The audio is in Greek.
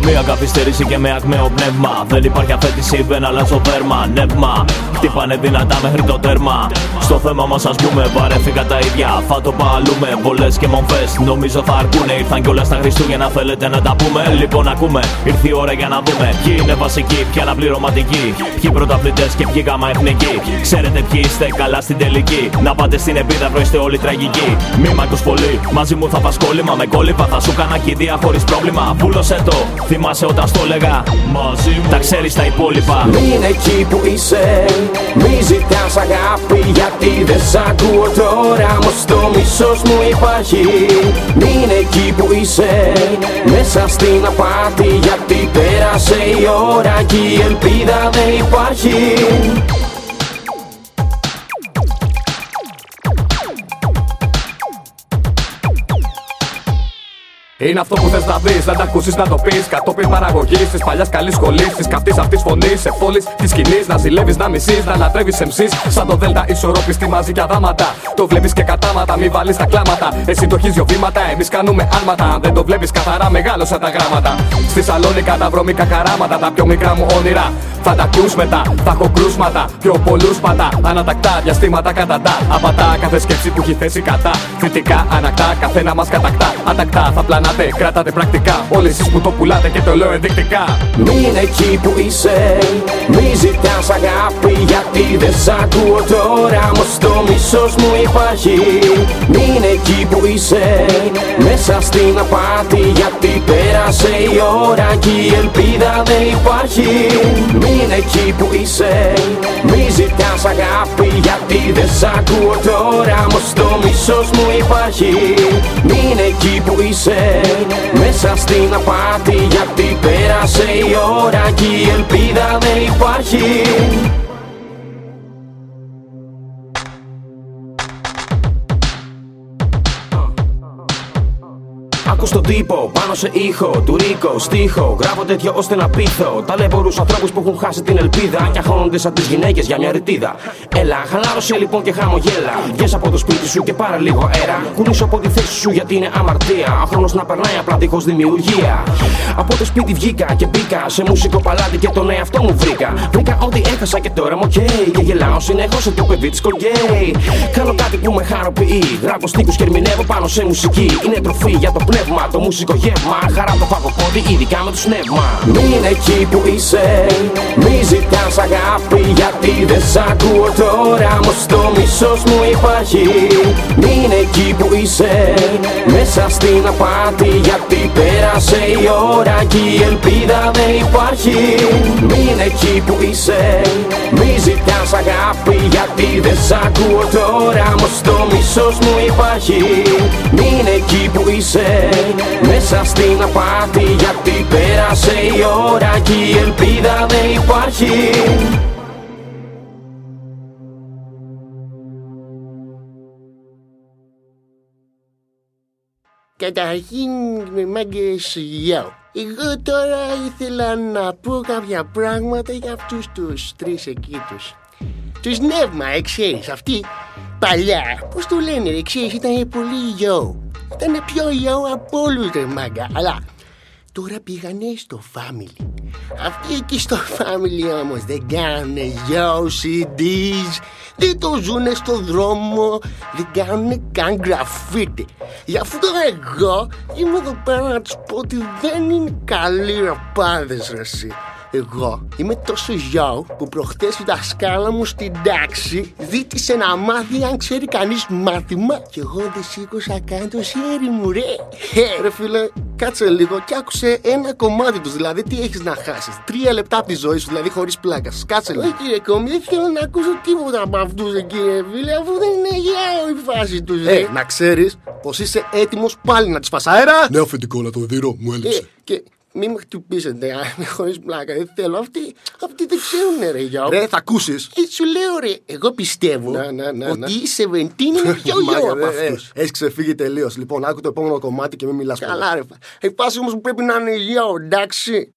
καμία καθυστέρηση και με ακμαίο πνεύμα. Δεν υπάρχει αφέτηση, δεν αλλάζω δέρμα. Νεύμα, χτύπανε δυνατά μέχρι το τέρμα. Στο θέμα μας, ας πούμε, βαρέθηκα τα ίδια. Θα το παλούμε, πολλέ και μομφές. Νομίζω θα αρκούνε, ήρθαν κιόλας στα Χριστούγεννα. Θέλετε να τα πούμε, λοιπόν ακούμε. Ήρθε η ώρα για να δούμε ποιοι είναι βασικοί, ποιοι αναπληρωματικοί. Ποιοι πρωταθλητές και ποιοι γάμα εθνικοί. Ξέρετε ποιοι είστε καλά στην τελική. Να πάτε στην επίδαυρο, είστε όλοι τραγικοί. Μη μ' ακούς πολύ, μαζί μου θα πας κόλλημα. Με κόλλημα θα σου κάνα κηδεία χωρίς πρόβλημα. Πούλωσε το, θυμάσαι όταν στο έλεγα. Μαζί μου τα ξέρεις τα υπόλοιπα. Μην εκεί που είσαι, μη ζητάς αγάπη γιατί δεν σ' ακούω τώρα Μος το μίσος μου υπάρχει Μην εκεί που είσαι, μέσα στην απάτη γιατί πέρασε η ώρα και η ελπίδα δεν υπάρχει Είναι αυτό που θες να δεις, δεν τα ακούσεις να το πεις. Κατόπιν παραγωγή τη παλιάς καλής σχολής, τη καυτή αυτή φωνής, σε πόλη της σκηνής. Να ζηλεύεις, να μισείς, να λατρεύεις εμσύ. Σαν το Δέλτα ισορροπιστή μαζί και αδάματα. Το βλέπεις και κατάματα, μη βάλεις τα κλάματα. Εσύ το έχεις δύο βήματα, εμείς κάνουμε άλματα. Αν δεν το βλέπεις καθαρά, μεγάλωσα τα γράμματα. Στη Σαλόνικα τα βρώμικα χαράματα, τα πιο μικρά μου όνειρα. Θα τα ακούς μετά, θα έχω κρούσματα. Πιο πολλούς πατά, ανατακτά, διαστήματα καταντά. Απατά κάθε σκέψη που έχει θέσει κατά. Κριτικά, ανακτά, καθένα μας κατακτά. Ατακτά, θα πλανάτε, κρατάτε πρακτικά. Όλοι εσείς που το πουλάτε και το λέω ενδεικτικά. Μην εκεί που είσαι, μη ζητάς αγάπη γιατί δεν σ' ακούω τώρα Μος το μίσος μου υπάρχει Μην εκεί που είσαι, μέσα στην απάτη γιατί πέρασε η ώρα και η ελπίδα δεν υπάρχει Μην εκεί που είσαι, μη ζητάς αγάπη γιατί δεν σ' ακούω τώρα. Μος το μίσος μου υπάρχει. Μην εκεί που είσαι, μέσα στην απάτη γιατί πέρασε η ώρα και η ελπίδα δεν υπάρχει Άκου στον τύπο, πάνω σε ήχο, του ρίκο, στίχο. Γράφω τέτοιο ώστε να πείθω. Ταλαιπωρού ανθρώπους που έχουν χάσει την ελπίδα και αγχώνονται σαν τις γυναίκες για μια ρητίδα. Έλα, χαλάρωσε λοιπόν και χαμογέλα. Βγες από το σπίτι σου και πάρε λίγο αέρα. Κουνήσου από τη θέση σου γιατί είναι αμαρτία. Ο χρόνος να περνάει απλά δίχως δημιουργία. Από το σπίτι βγήκα και μπήκα σε μουσικό παλάτι και τον εαυτό μου βρήκα. Βρήκα ότι έχασα και τώρα μου οκ. Και γελάω συνεχώς σαν το παιδί της Colgate. Κάνω κάτι που με χαροποιεί. Γράφω στίχους και ερμηνεύω πάνω σε μουσική. Είναι τροφή για το πνεύμα, το μουσικό γεύμα. Χαρά το φαγοπότι, ειδικά με το σνεύμα. Μην εκεί που είσαι, μη ζητάς αγάπη γιατί δεν σ' ακούω τώρα. Μος το μίσος μου υπάρχει. Μην εκεί που είσαι, μέσα στην απάτη γιατί πέρασε η ώρα και η ελπίδα δεν υπάρχει. Μην εκεί που είσαι, μη ζητάς αγάπη γιατί δεν σ' ακούω τώρα. Μος το μίσος μου υπάρχει. Μην εκεί που είσαι, μέσα στην απάτη γιατί πέρασε η ώρα και η ελπίδα δεν υπάρχει Καταρχήν, μάγκες, γεια. Εγώ τώρα ήθελα να πω κάποια πράγματα για αυτούς τους τρεις εκεί τους. Τους νεύμα, ε, ξέρεις, αυτοί παλιά, πώς το λένε, ρε, ξέρεις, ήταν πολύ γιο. Ήταν πιο γιο από όλους, ρε μάγκα, αλλά τώρα πήγανε στο family. Αυτοί εκεί στο family όμως δεν κάνουν yo CDs, δεν το ζουνε στο δρόμο, δεν κάνουν καν γραφίτι. Γι' αυτό εγώ είμαι εδώ πέρα να τους πω ότι δεν είναι καλοί ραπάδες ρε εσύ. Εγώ είμαι τόσο γιο που προχτές η δασκάλα μου στην τάξη ζήτησε να μάθει αν ξέρει κανείς μάθημα και εγώ δεν σήκωσα καν το χέρι μου ρε. Ε, ρε φίλε, κάτσε λίγο και άκουσε ένα κομμάτι τους, δηλαδή τι έχεις να χάσεις; Τρία λεπτά από τη ζωή σου, δηλαδή χωρίς πλάκα. Κάτσε λίγο. Όχι κύριε Κόμι, δεν θέλω να ακούσω τίποτα από αυτούς ε, κύριε φίλε, αφού δεν είναι γιο η φάση τους. Ε, να ξέρεις πως είσαι έτοιμος πάλι να τις φας αέρα. Ναι, αφεντικό, να το δίνω, μου Ε, έλειψε. και μην με χτυπήσετε, αν χωρίς πλάκα. Δεν θέλω. Αυτοί, αυτοί δεν ξέρουν, ρε γιο. Ρε, θα ακούσεις. Ε, σου λέω ρε, εγώ πιστεύω Ναι, ναι, ναι, ότι ναι. η Σεβεντίν είναι πιο γιο Μάγκα, από ε, ε, αυτούς. Έχεις ξεφύγει τελείως. Λοιπόν, άκου το επόμενο κομμάτι και μην μιλάς πολύ. Καλά ρε. Η πάση όμως που πρέπει να είναι γιο, εντάξει.